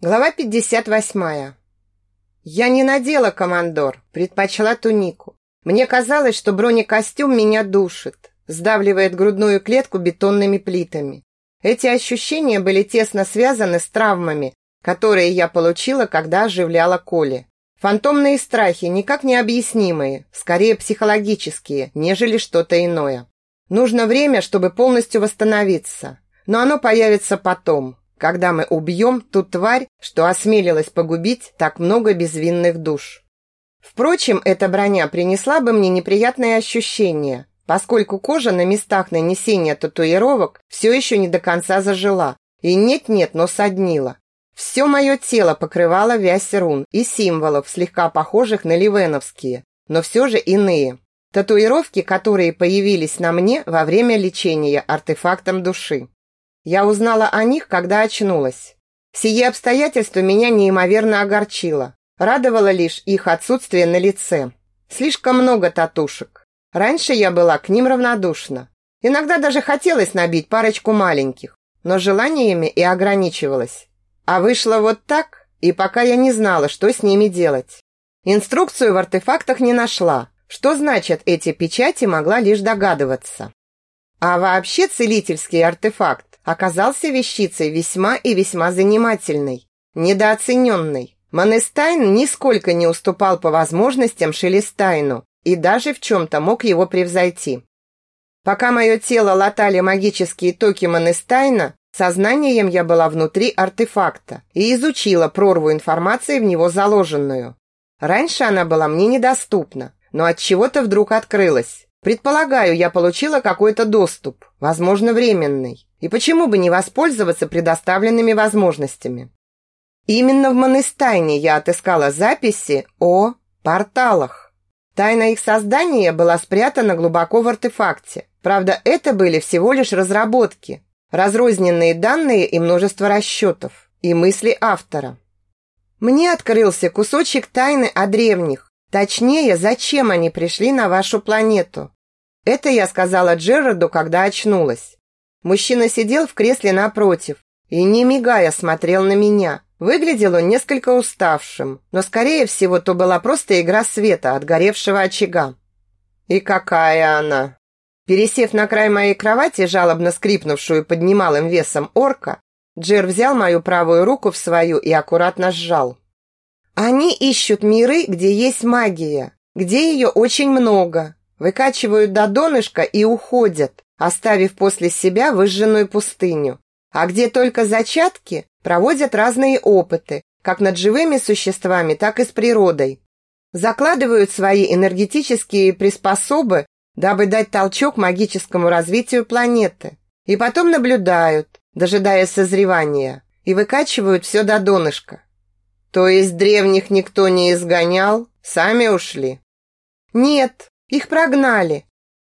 Глава 58. Я не надела командор, предпочла тунику. Мне казалось, что бронекостюм меня душит, сдавливает грудную клетку бетонными плитами. Эти ощущения были тесно связаны с травмами, которые я получила, когда оживляла Коли. Фантомные страхи, никак не объяснимые, скорее психологические, нежели что-то иное. Нужно время, чтобы полностью восстановиться, но оно появится потом, когда мы убьем ту тварь, что осмелилась погубить так много безвинных душ. Впрочем, эта броня принесла бы мне неприятные ощущения, поскольку кожа на местах нанесения татуировок все еще не до конца зажила, и нет-нет, но соднила. Все мое тело покрывало вязь рун и символов, слегка похожих на ливеновские, но все же иные. Татуировки, которые появились на мне во время лечения артефактом души. Я узнала о них, когда очнулась. Сие обстоятельство меня неимоверно огорчило. Радовало лишь их отсутствие на лице. Слишком много татушек. Раньше я была к ним равнодушна. Иногда даже хотелось набить парочку маленьких, но желаниями и ограничивалась. А вышло вот так, и пока я не знала, что с ними делать. Инструкцию в артефактах не нашла. Что значит эти печати, могла лишь догадываться. А вообще целительский артефакт оказался вещицей весьма и весьма занимательной, недооцененной. Манестайн нисколько не уступал по возможностям Шелестайну и даже в чем-то мог его превзойти. Пока мое тело латали магические токи Манестайна, сознанием я была внутри артефакта и изучила прорву информации в него заложенную. Раньше она была мне недоступна, но от чего-то вдруг открылась. Предполагаю, я получила какой-то доступ, возможно, временный. И почему бы не воспользоваться предоставленными возможностями? Именно в Монестайне я отыскала записи о порталах. Тайна их создания была спрятана глубоко в артефакте. Правда, это были всего лишь разработки, разрозненные данные и множество расчетов, и мысли автора. Мне открылся кусочек тайны о древних, точнее, зачем они пришли на вашу планету. Это я сказала Джерарду, когда очнулась. Мужчина сидел в кресле напротив и, не мигая, смотрел на меня. Выглядел он несколько уставшим, но, скорее всего, то была просто игра света от горевшего очага. «И какая она!» Пересев на край моей кровати, жалобно скрипнувшую под немалым весом орка, Джер взял мою правую руку в свою и аккуратно сжал. «Они ищут миры, где есть магия, где ее очень много, выкачивают до донышка и уходят, оставив после себя выжженную пустыню. А где только зачатки, проводят разные опыты, как над живыми существами, так и с природой. Закладывают свои энергетические приспособы, дабы дать толчок магическому развитию планеты. И потом наблюдают, дожидаясь созревания, и выкачивают все до донышка. То есть древних никто не изгонял, сами ушли? Нет, их прогнали,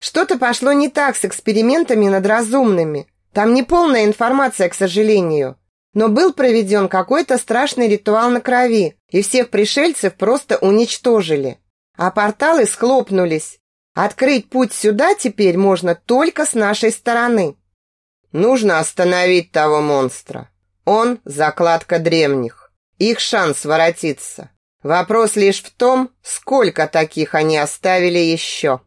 что-то пошло не так с экспериментами над разумными. Там не полная информация, к сожалению. Но был проведен какой-то страшный ритуал на крови, и всех пришельцев просто уничтожили. А порталы схлопнулись. Открыть путь сюда теперь можно только с нашей стороны. Нужно остановить того монстра. Он – закладка древних. Их шанс воротиться. Вопрос лишь в том, сколько таких они оставили еще.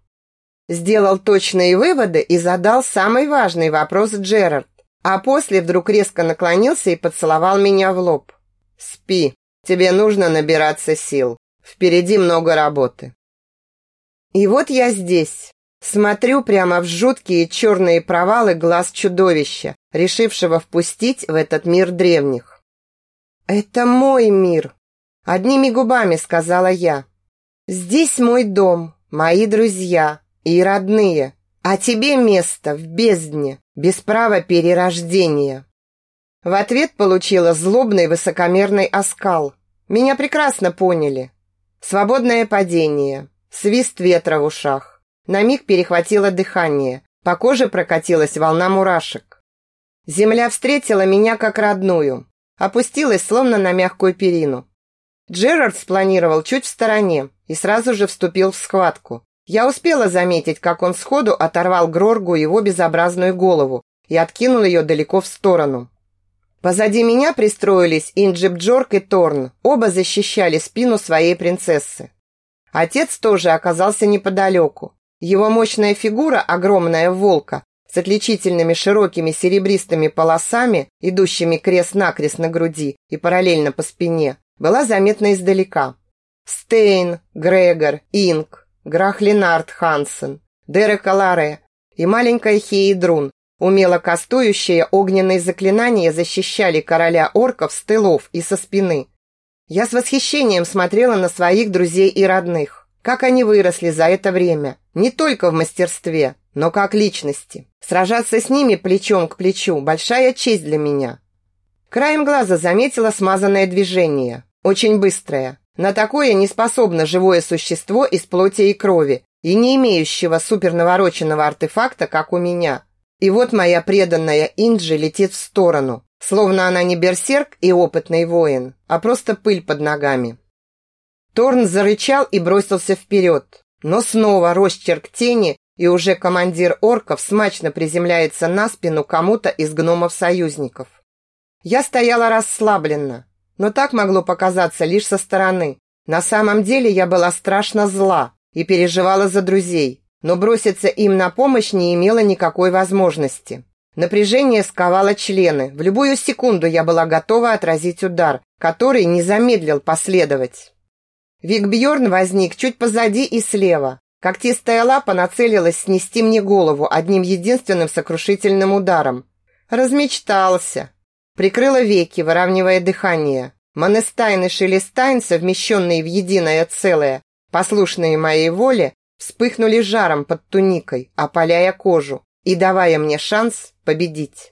Сделал точные выводы и задал самый важный вопрос Джерард, а после вдруг резко наклонился и поцеловал меня в лоб. «Спи, тебе нужно набираться сил. Впереди много работы». И вот я здесь, смотрю прямо в жуткие черные провалы глаз чудовища, решившего впустить в этот мир древних. «Это мой мир», — одними губами сказала я. «Здесь мой дом, мои друзья, и родные, а тебе место в бездне, без права перерождения». В ответ получила злобный высокомерный оскал. Меня прекрасно поняли. Свободное падение, свист ветра в ушах. На миг перехватило дыхание, по коже прокатилась волна мурашек. Земля встретила меня как родную, опустилась словно на мягкую перину. Джерард спланировал чуть в стороне и сразу же вступил в схватку. Я успела заметить, как он сходу оторвал Гроргу его безобразную голову и откинул ее далеко в сторону. Позади меня пристроились Инджип Джорк и Торн. Оба защищали спину своей принцессы. Отец тоже оказался неподалеку. Его мощная фигура, огромная волка, с отличительными широкими серебристыми полосами, идущими крест-накрест на груди и параллельно по спине, была заметна издалека. Стейн, Грегор, Инг, Грах Ленард Хансен, Дерек Аларе и маленькая Хейдрун, умело кастующие огненные заклинания, защищали короля орков с тылов и со спины. Я с восхищением смотрела на своих друзей и родных, как они выросли за это время, не только в мастерстве, но как личности. Сражаться с ними плечом к плечу – большая честь для меня. Краем глаза заметила смазанное движение, очень быстрое. На такое не способно живое существо из плоти и крови и не имеющего супернавороченного артефакта, как у меня. И вот моя преданная Инджи летит в сторону, словно она не берсерк и опытный воин, а просто пыль под ногами. Торн зарычал и бросился вперед, но снова росчерк тени, и уже командир орков смачно приземляется на спину кому-то из гномов-союзников. Я стояла расслабленно, но так могло показаться лишь со стороны. На самом деле я была страшно зла и переживала за друзей, но броситься им на помощь не имела никакой возможности. Напряжение сковало члены. В любую секунду я была готова отразить удар, который не замедлил последовать. Викбьорн возник чуть позади и слева. Когтистая лапа нацелилась снести мне голову одним единственным сокрушительным ударом. Размечтался. Прикрыла веки, выравнивая дыхание. Манестайн и Шелестайн, совмещенные в единое целое, послушные моей воле, вспыхнули жаром под туникой, опаляя кожу и давая мне шанс победить.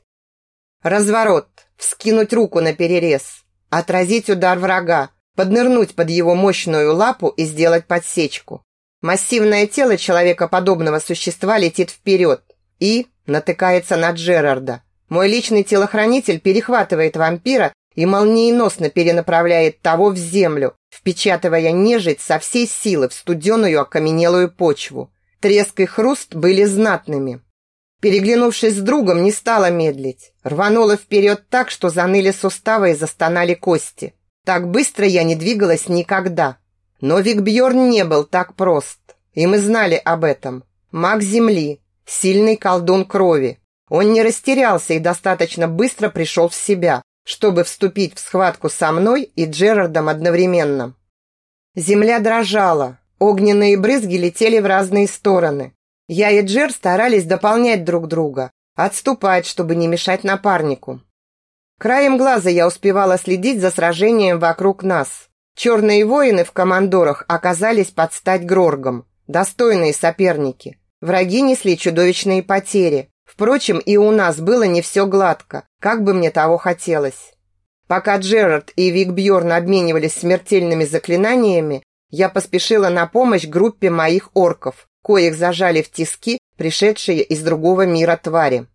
Разворот, вскинуть руку на перерез, отразить удар врага, поднырнуть под его мощную лапу и сделать подсечку. Массивное тело человекоподобного существа летит вперед и натыкается на Джерарда. Мой личный телохранитель перехватывает вампира и молниеносно перенаправляет того в землю, впечатывая нежить со всей силы в студеную окаменелую почву. Треск и хруст были знатными. Переглянувшись с другом, не стала медлить. Рванула вперед так, что заныли суставы и застонали кости. Так быстро я не двигалась никогда. Но Викбьорн не был так прост. И мы знали об этом. Маг Земли, сильный колдун крови. Он не растерялся и достаточно быстро пришел в себя, чтобы вступить в схватку со мной и Джерардом одновременно. Земля дрожала, огненные брызги летели в разные стороны. Я и Джер старались дополнять друг друга, отступать, чтобы не мешать напарнику. Краем глаза я успевала следить за сражением вокруг нас. Черные воины в командорах оказались под стать Гроргом. Достойные соперники. Враги несли чудовищные потери. Впрочем, и у нас было не все гладко, как бы мне того хотелось. Пока Джерард и Вик Бьорн обменивались смертельными заклинаниями, я поспешила на помощь группе моих орков, коих зажали в тиски пришедшие из другого мира твари.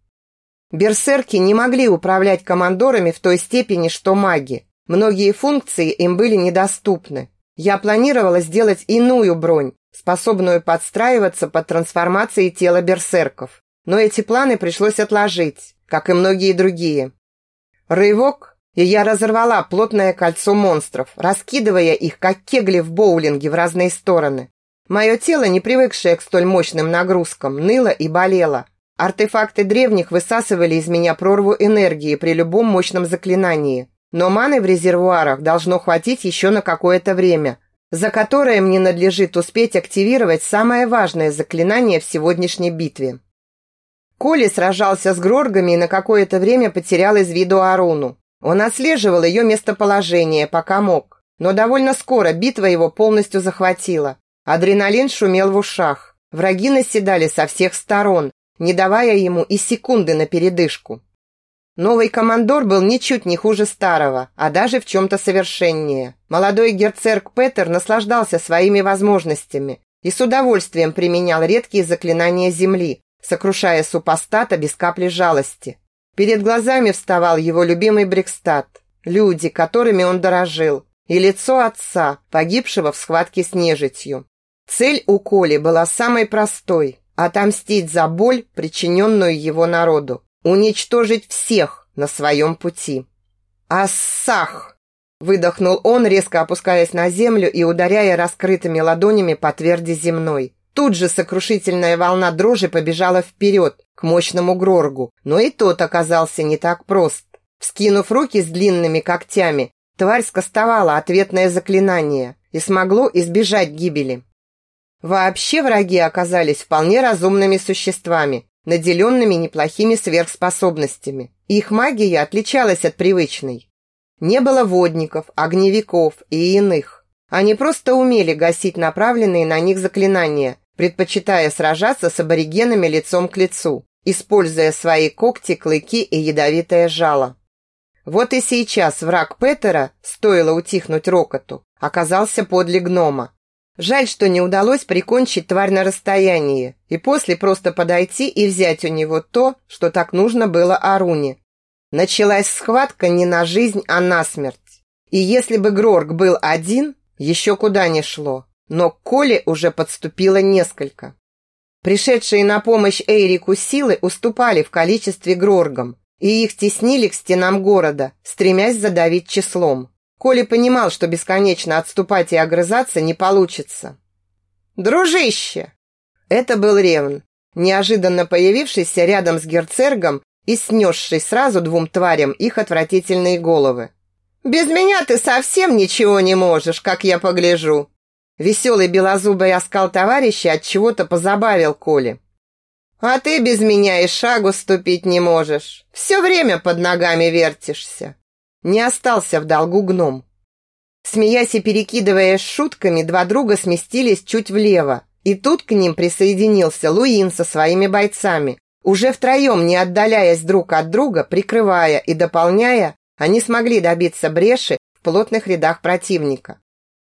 Берсерки не могли управлять командорами в той степени, что маги. Многие функции им были недоступны. Я планировала сделать иную бронь, способную подстраиваться под трансформации тела берсерков. Но эти планы пришлось отложить, как и многие другие. Рывок, и я разорвала плотное кольцо монстров, раскидывая их, как кегли в боулинге, в разные стороны. Мое тело, не привыкшее к столь мощным нагрузкам, ныло и болело, Артефакты древних высасывали из меня прорву энергии при любом мощном заклинании. Но маны в резервуарах должно хватить еще на какое-то время, за которое мне надлежит успеть активировать самое важное заклинание в сегодняшней битве. Коли сражался с Гроргами и на какое-то время потерял из виду Аруну. Он отслеживал ее местоположение, пока мог. Но довольно скоро битва его полностью захватила. Адреналин шумел в ушах. Враги наседали со всех сторон, не давая ему и секунды на передышку. Новый командор был ничуть не хуже старого, а даже в чем-то совершеннее. Молодой герцерк Петер наслаждался своими возможностями и с удовольствием применял редкие заклинания земли, сокрушая супостата без капли жалости. Перед глазами вставал его любимый Брикстат, люди, которыми он дорожил, и лицо отца, погибшего в схватке с нежитью. Цель у Коли была самой простой Отомстить за боль, причиненную его народу. Уничтожить всех на своем пути. «Ассах!» Выдохнул он, резко опускаясь на землю и ударяя раскрытыми ладонями по тверди земной. Тут же сокрушительная волна дрожи побежала вперед, к мощному Гроргу, но и тот оказался не так прост. Вскинув руки с длинными когтями, тварь скостовала ответное заклинание и смогло избежать гибели. Вообще враги оказались вполне разумными существами, наделенными неплохими сверхспособностями. Их магия отличалась от привычной. Не было водников, огневиков и иных. Они просто умели гасить направленные на них заклинания, предпочитая сражаться с аборигенами лицом к лицу, используя свои когти, клыки и ядовитое жало. Вот и сейчас враг Петера, стоило утихнуть рокоту, оказался подле гнома. Жаль, что не удалось прикончить тварь на расстоянии и после просто подойти и взять у него то, что так нужно было Аруне. Началась схватка не на жизнь, а на смерть. И если бы Грорг был один, еще куда не шло но к Коле уже подступило несколько. Пришедшие на помощь Эйрику силы уступали в количестве Гроргам, и их теснили к стенам города, стремясь задавить числом. Коля понимал, что бесконечно отступать и огрызаться не получится. «Дружище!» Это был Ревн, неожиданно появившийся рядом с герцергом и снесший сразу двум тварям их отвратительные головы. «Без меня ты совсем ничего не можешь, как я погляжу!» Веселый белозубый оскал товарища от чего-то позабавил Коли. «А ты без меня и шагу ступить не можешь. Все время под ногами вертишься». Не остался в долгу гном. Смеясь и перекидываясь шутками, два друга сместились чуть влево, и тут к ним присоединился Луин со своими бойцами. Уже втроем, не отдаляясь друг от друга, прикрывая и дополняя, они смогли добиться бреши в плотных рядах противника.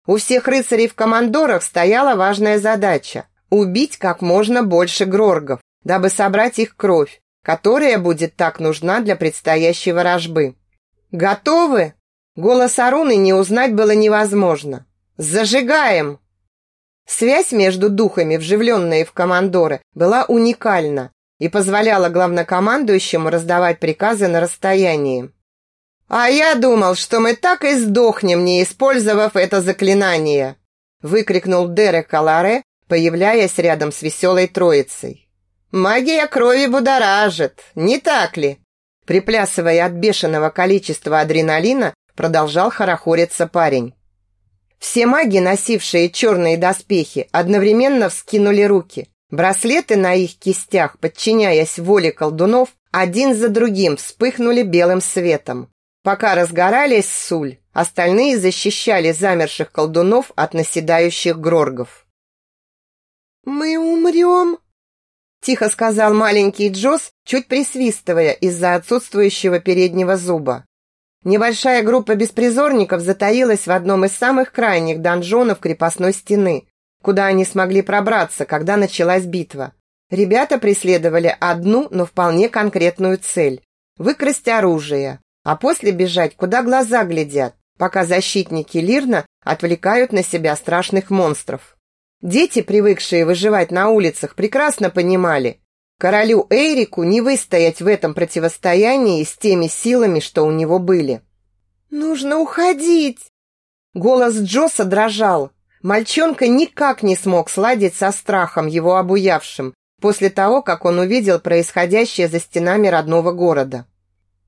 У всех рыцарей в командорах стояла важная задача – убить как можно больше гроргов, дабы собрать их кровь, которая будет так нужна для предстоящей ворожбы. «Готовы?» Голос Аруны не узнать было невозможно. «Зажигаем!» Связь между духами, вживленные в командоры, была уникальна и позволяла главнокомандующему раздавать приказы на расстоянии. «А я думал, что мы так и сдохнем, не использовав это заклинание!» выкрикнул Дерек Каларе, появляясь рядом с веселой троицей. «Магия крови будоражит, не так ли?» Приплясывая от бешеного количества адреналина, продолжал хорохориться парень. Все маги, носившие черные доспехи, одновременно вскинули руки. Браслеты на их кистях, подчиняясь воле колдунов, один за другим вспыхнули белым светом. Пока разгорались суль, остальные защищали замерших колдунов от наседающих гроргов. «Мы умрем?» Тихо сказал маленький Джос, чуть присвистывая из-за отсутствующего переднего зуба. Небольшая группа беспризорников затаилась в одном из самых крайних донжонов крепостной стены, куда они смогли пробраться, когда началась битва. Ребята преследовали одну, но вполне конкретную цель – выкрасть оружие, а после бежать, куда глаза глядят, пока защитники Лирна отвлекают на себя страшных монстров. Дети, привыкшие выживать на улицах, прекрасно понимали, королю Эрику не выстоять в этом противостоянии с теми силами, что у него были. «Нужно уходить!» Голос Джоса дрожал. Мальчонка никак не смог сладить со страхом, его обуявшим, после того, как он увидел происходящее за стенами родного города.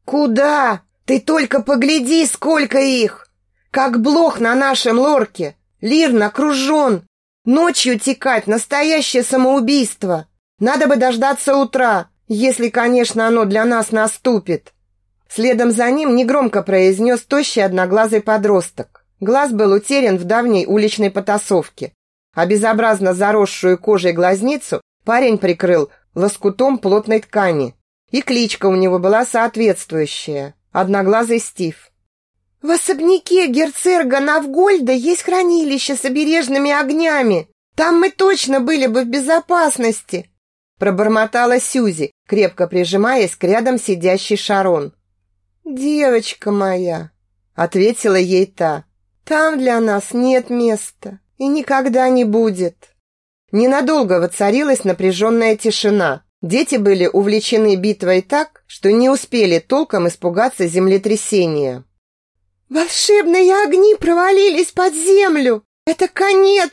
«Куда? Ты только погляди, сколько их! Как блох на нашем лорке! Лир накружен! Ночью текать — настоящее самоубийство! Надо бы дождаться утра, если, конечно, оно для нас наступит!» Следом за ним негромко произнес тощий одноглазый подросток. Глаз был утерян в давней уличной потасовке, а безобразно заросшую кожей глазницу парень прикрыл лоскутом плотной ткани. И кличка у него была соответствующая – Одноглазый Стив. «В особняке герцерга Навгольда есть хранилище с обережными огнями. Там мы точно были бы в безопасности!» Пробормотала Сюзи, крепко прижимаясь к рядом сидящей Шарон. «Девочка моя!» — ответила ей та. «Там для нас нет места и никогда не будет». Ненадолго воцарилась напряженная тишина, Дети были увлечены битвой так, что не успели толком испугаться землетрясения. Волшебные огни провалились под землю! Это конец!»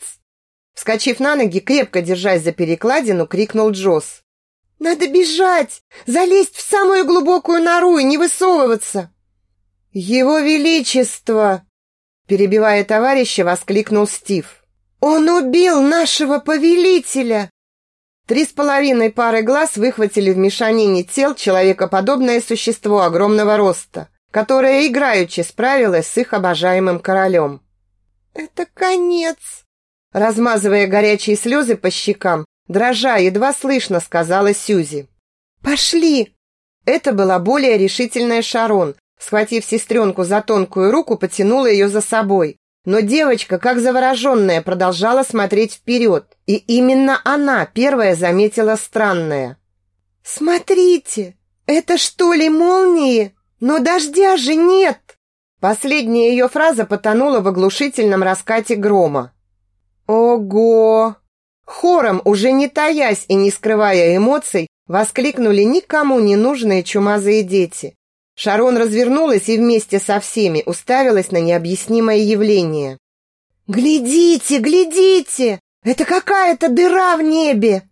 Вскочив на ноги, крепко держась за перекладину, крикнул Джосс. «Надо бежать! Залезть в самую глубокую нору и не высовываться!» «Его Величество!» Перебивая товарища, воскликнул Стив. «Он убил нашего повелителя!» Три с половиной пары глаз выхватили в мешанине тел человекоподобное существо огромного роста, которое играючи справилось с их обожаемым королем. «Это конец!» Размазывая горячие слезы по щекам, дрожа, едва слышно сказала Сюзи. «Пошли!» Это была более решительная Шарон. Схватив сестренку за тонкую руку, потянула ее за собой. Но девочка, как завороженная, продолжала смотреть вперед. И именно она первая заметила странное. «Смотрите, это что ли молнии? Но дождя же нет!» Последняя ее фраза потонула в оглушительном раскате грома. «Ого!» Хором, уже не таясь и не скрывая эмоций, воскликнули никому не нужные чумазые дети. Шарон развернулась и вместе со всеми уставилась на необъяснимое явление. «Глядите, глядите! Это какая-то дыра в небе!»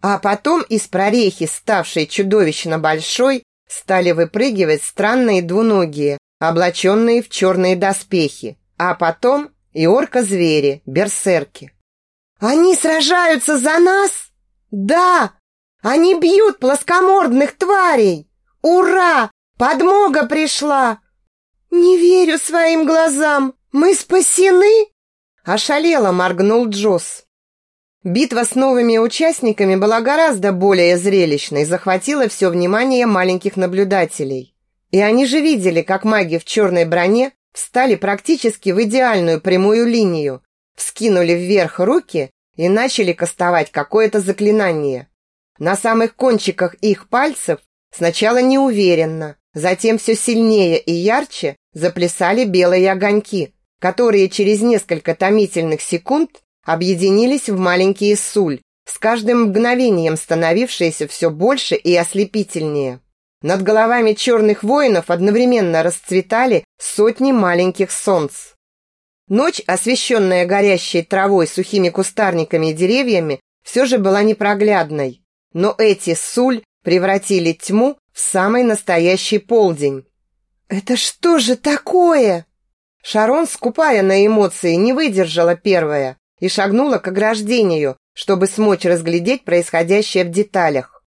А потом из прорехи, ставшей чудовищно большой, стали выпрыгивать странные двуногие, облаченные в черные доспехи, а потом и орка-звери, берсерки. «Они сражаются за нас? Да! Они бьют плоскомордных тварей! Ура! Подмога пришла!» «Не верю своим глазам! Мы спасены!» Ошалело моргнул Джосс. Битва с новыми участниками была гораздо более зрелищной, захватила все внимание маленьких наблюдателей. И они же видели, как маги в черной броне встали практически в идеальную прямую линию, вскинули вверх руки и начали кастовать какое-то заклинание. На самых кончиках их пальцев сначала неуверенно, Затем все сильнее и ярче заплясали белые огоньки, которые через несколько томительных секунд объединились в маленькие суль, с каждым мгновением становившиеся все больше и ослепительнее. Над головами черных воинов одновременно расцветали сотни маленьких солнц. Ночь, освещенная горящей травой, сухими кустарниками и деревьями, все же была непроглядной. Но эти суль превратили тьму в самый настоящий полдень. «Это что же такое?» Шарон, скупая на эмоции, не выдержала первая и шагнула к ограждению, чтобы смочь разглядеть происходящее в деталях.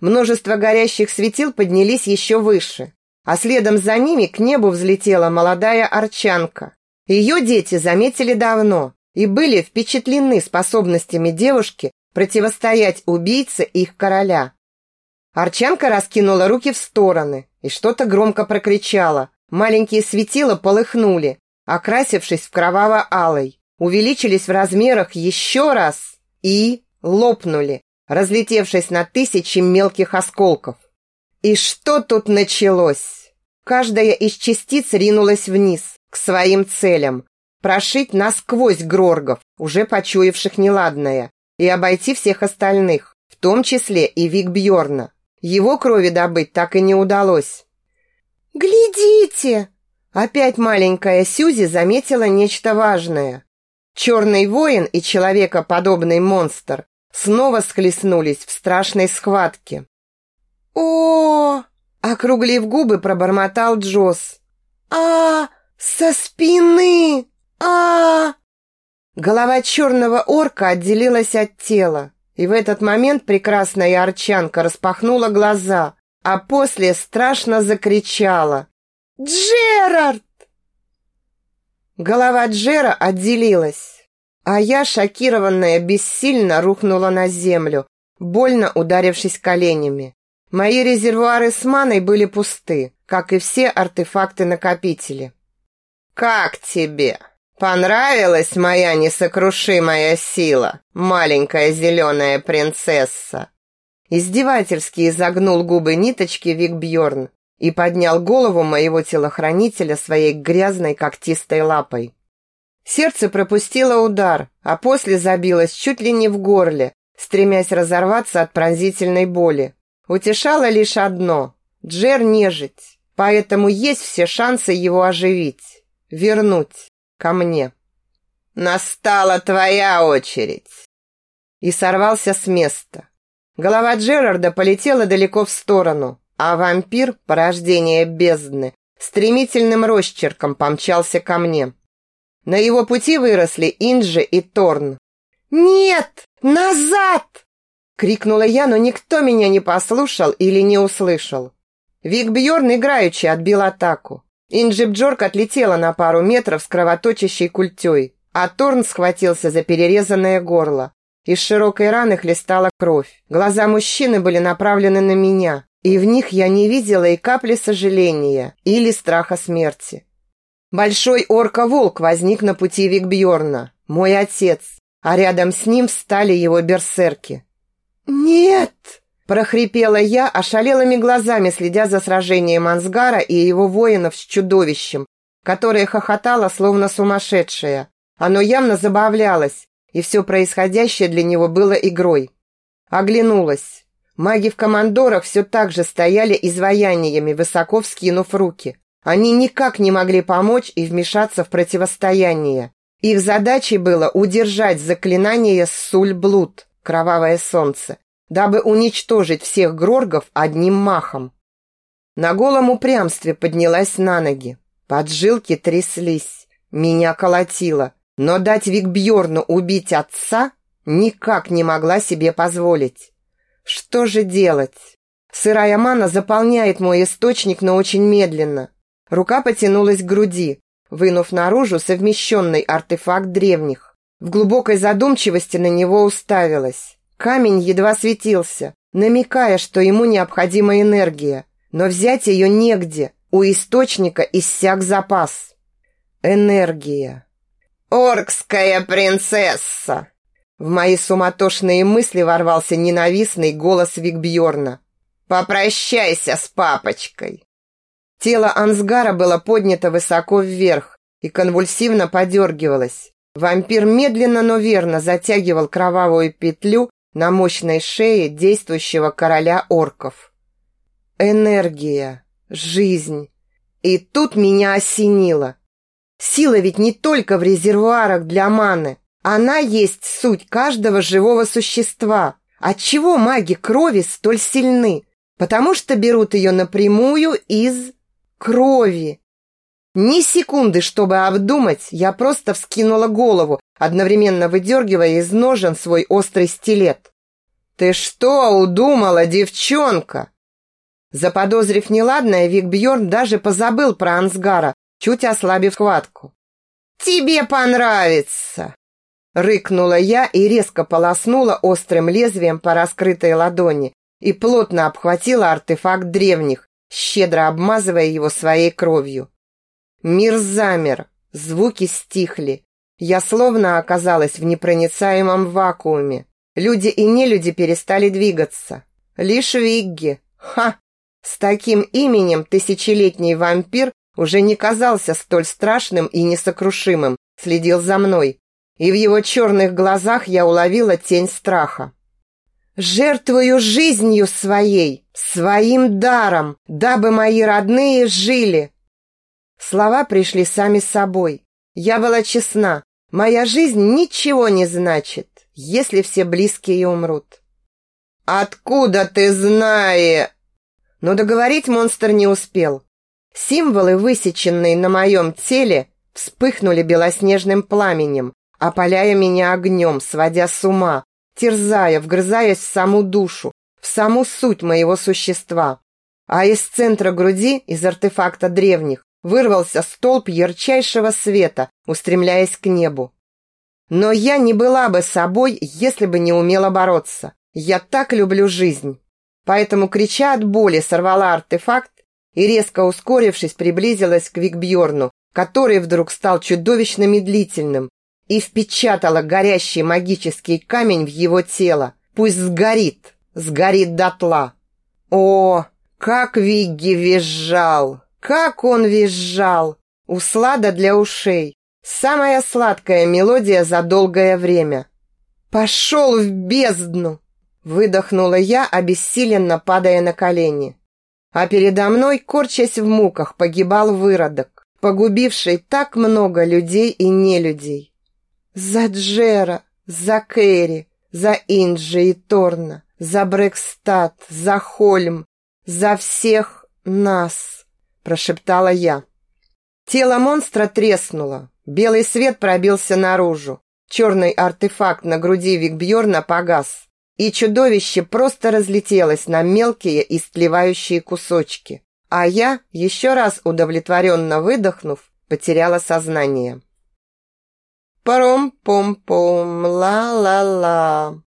Множество горящих светил поднялись еще выше, а следом за ними к небу взлетела молодая арчанка. Ее дети заметили давно и были впечатлены способностями девушки противостоять убийце их короля. Арчанка раскинула руки в стороны и что-то громко прокричала. Маленькие светила полыхнули, окрасившись в кроваво-алый, увеличились в размерах еще раз и лопнули, разлетевшись на тысячи мелких осколков. И что тут началось? Каждая из частиц ринулась вниз, к своим целям, прошить насквозь гроргов, уже почуявших неладное, и обойти всех остальных, в том числе и Вик Бьорна. Его крови добыть так и не удалось. «Глядите!» Опять маленькая Сюзи заметила нечто важное. Черный воин и человекоподобный монстр снова схлестнулись в страшной схватке. о Округлив губы, пробормотал Джосс. а Со спины! а Голова черного орка отделилась от тела. И в этот момент прекрасная арчанка распахнула глаза, а после страшно закричала. «Джерард!» Голова Джера отделилась, а я, шокированная, бессильно рухнула на землю, больно ударившись коленями. Мои резервуары с маной были пусты, как и все артефакты-накопители. «Как тебе?» Понравилась моя несокрушимая сила, маленькая зеленая принцесса. Издевательски изогнул губы ниточки Вик Бьорн и поднял голову моего телохранителя своей грязной когтистой лапой. Сердце пропустило удар, а после забилось чуть ли не в горле, стремясь разорваться от пронзительной боли. Утешало лишь одно – Джер нежить, поэтому есть все шансы его оживить, вернуть ко мне. Настала твоя очередь. И сорвался с места. Голова Джерарда полетела далеко в сторону, а вампир, порождение бездны, стремительным росчерком помчался ко мне. На его пути выросли Инджи и Торн. «Нет! Назад!» Крикнула я, но никто меня не послушал или не услышал. Вик Бьорн играючи отбил атаку. Инджи Бджорк отлетела на пару метров с кровоточащей культей, а Торн схватился за перерезанное горло. Из широкой раны хлестала кровь. Глаза мужчины были направлены на меня, и в них я не видела и капли сожаления или страха смерти. Большой орка-волк возник на пути Викбьорна, мой отец, а рядом с ним встали его берсерки. «Нет!» – прохрипела я, ошалелыми глазами следя за сражением Ансгара и его воинов с чудовищем, которое хохотало, словно сумасшедшее. Оно явно забавлялось, и все происходящее для него было игрой. Оглянулась. Маги в командорах все так же стояли изваяниями, высоко вскинув руки. Они никак не могли помочь и вмешаться в противостояние. Их задачей было удержать заклинание Суль-Блуд, кровавое солнце, дабы уничтожить всех гроргов одним махом. На голом упрямстве поднялась на ноги. Поджилки тряслись. Меня колотило. Но дать Викбьорну убить отца никак не могла себе позволить. Что же делать? Сырая мана заполняет мой источник, но очень медленно. Рука потянулась к груди, вынув наружу совмещенный артефакт древних. В глубокой задумчивости на него уставилась. Камень едва светился, намекая, что ему необходима энергия, но взять ее негде, у источника иссяк запас. Энергия. «Оркская принцесса!» В мои суматошные мысли ворвался ненавистный голос Викбьорна. «Попрощайся с папочкой!» Тело Ансгара было поднято высоко вверх и конвульсивно подергивалось. Вампир медленно, но верно затягивал кровавую петлю на мощной шее действующего короля орков. Энергия, жизнь. И тут меня осенило. Сила ведь не только в резервуарах для маны. Она есть суть каждого живого существа. Отчего маги крови столь сильны? Потому что берут ее напрямую из крови. Ни секунды, чтобы обдумать, я просто вскинула голову, одновременно выдергивая из ножен свой острый стилет. «Ты что удумала, девчонка?» Заподозрив неладное, Вик Бьорн даже позабыл про Ансгара, чуть ослабив хватку. «Тебе понравится!» Рыкнула я и резко полоснула острым лезвием по раскрытой ладони и плотно обхватила артефакт древних, щедро обмазывая его своей кровью. Мир замер, звуки стихли. Я словно оказалась в непроницаемом вакууме. Люди и нелюди перестали двигаться. Лишь Вигги. Ха! С таким именем тысячелетний вампир уже не казался столь страшным и несокрушимым, следил за мной, и в его черных глазах я уловила тень страха. «Жертвую жизнью своей, своим даром, дабы мои родные жили!» Слова пришли сами собой. Я была честна. Моя жизнь ничего не значит, если все близкие умрут. «Откуда ты знаешь?» Но договорить монстр не успел. Символы, высеченные на моем теле, вспыхнули белоснежным пламенем, опаляя меня огнем, сводя с ума, терзая, вгрызаясь в саму душу, в саму суть моего существа. А из центра груди, из артефакта древних, вырвался столб ярчайшего света, устремляясь к небу. Но я не была бы собой, если бы не умела бороться. Я так люблю жизнь. Поэтому, крича от боли, сорвала артефакт и, резко ускорившись, приблизилась к Викбьорну, который вдруг стал чудовищно медлительным, и впечатала горящий магический камень в его тело. Пусть сгорит, сгорит дотла. О, как Вигги визжал! Как он визжал! Услада для ушей. Самая сладкая мелодия за долгое время. «Пошел в бездну!» Выдохнула я, обессиленно падая на колени. а передо мной, корчась в муках, погибал выродок, погубивший так много людей и нелюдей. За Джера, за Кэрри, за Инджи и Торна, за Брэкстат, за Хольм, за всех нас, прошептала я. Тело монстра треснуло, белый свет пробился наружу, черный артефакт на груди Викбьорна погас, и чудовище просто разлетелось на мелкие истлевающие кусочки, а я, еще раз удовлетворенно выдохнув, потеряла сознание. «Паром-пом-пом, ла-ла-ла»,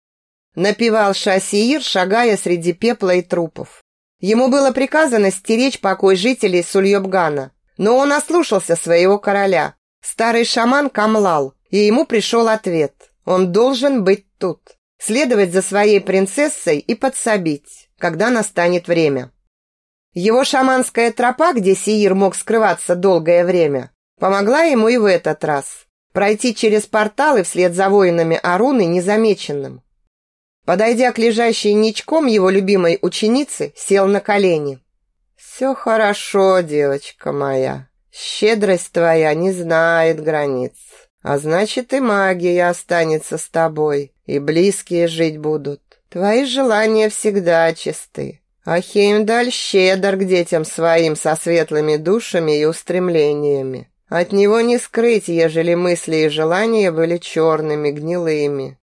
напевал Шасиир, шагая среди пепла и трупов. Ему было приказано стеречь покой жителей Сульёбгана, но он ослушался своего короля. Старый шаман камлал, и ему пришел ответ. Он должен быть тут следовать за своей принцессой и подсобить, когда настанет время. Его шаманская тропа, где Сиир мог скрываться долгое время, помогла ему и в этот раз пройти через порталы вслед за воинами Аруны незамеченным. Подойдя к лежащей ничком его любимой ученице, сел на колени. «Все хорошо, девочка моя. Щедрость твоя не знает границ. А значит, и магия останется с тобой, и близкие жить будут. Твои желания всегда чисты. А Хеймдаль щедр к детям своим со светлыми душами и устремлениями. От него не скрыть, ежели мысли и желания были черными, гнилыми.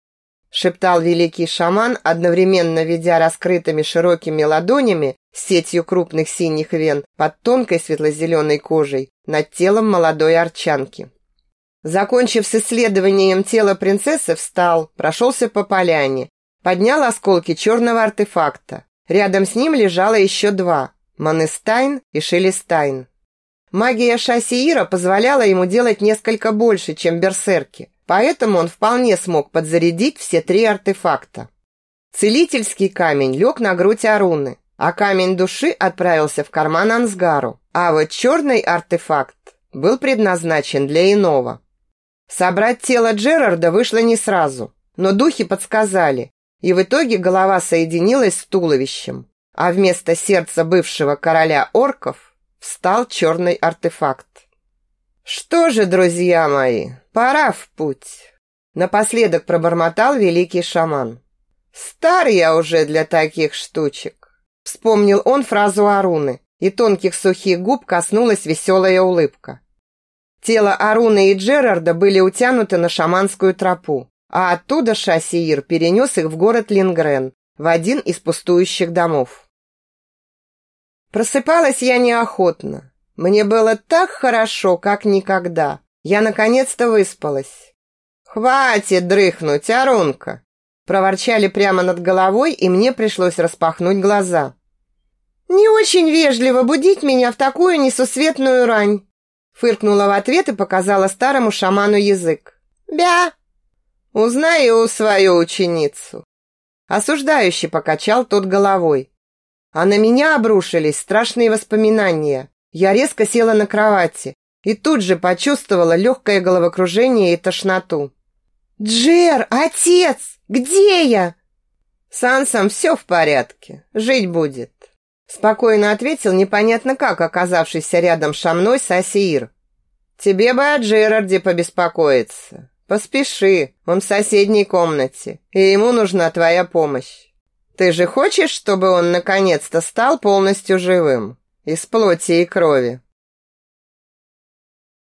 Шептал великий шаман, одновременно ведя раскрытыми широкими ладонями сетью крупных синих вен под тонкой светло-зеленой кожей над телом молодой арчанки. Закончив с исследованием тела принцессы, встал, прошелся по поляне, поднял осколки черного артефакта. Рядом с ним лежало еще два – Манестайн и Шелестайн. Магия Шасиира позволяла ему делать несколько больше, чем берсерки, поэтому он вполне смог подзарядить все три артефакта. Целительский камень лег на грудь Аруны, а камень души отправился в карман Ансгару, а вот черный артефакт был предназначен для иного – Собрать тело Джерарда вышло не сразу, но духи подсказали, и в итоге голова соединилась с туловищем, а вместо сердца бывшего короля орков встал черный артефакт. «Что же, друзья мои, пора в путь!» Напоследок пробормотал великий шаман. «Стар я уже для таких штучек!» Вспомнил он фразу Аруны, и тонких сухих губ коснулась веселая улыбка. Тело Аруны и Джерарда были утянуты на шаманскую тропу, а оттуда Шасиир перенес их в город Лингрен, в один из пустующих домов. Просыпалась я неохотно. Мне было так хорошо, как никогда. Я наконец-то выспалась. «Хватит дрыхнуть, Арунка!» Проворчали прямо над головой, и мне пришлось распахнуть глаза. «Не очень вежливо будить меня в такую несусветную рань», Фыркнула в ответ и показала старому шаману язык. «Бя!» «Узнаю свою ученицу!» Осуждающий покачал тот головой. А на меня обрушились страшные воспоминания. Я резко села на кровати и тут же почувствовала легкое головокружение и тошноту. «Джер, отец, где я?» «С Ансом все в порядке, жить будет. Спокойно ответил непонятно как оказавшийся рядом со мной Сасиир. «Тебе бы о Джерарде побеспокоиться. Поспеши, он в соседней комнате, и ему нужна твоя помощь. Ты же хочешь, чтобы он наконец-то стал полностью живым, из плоти и крови?»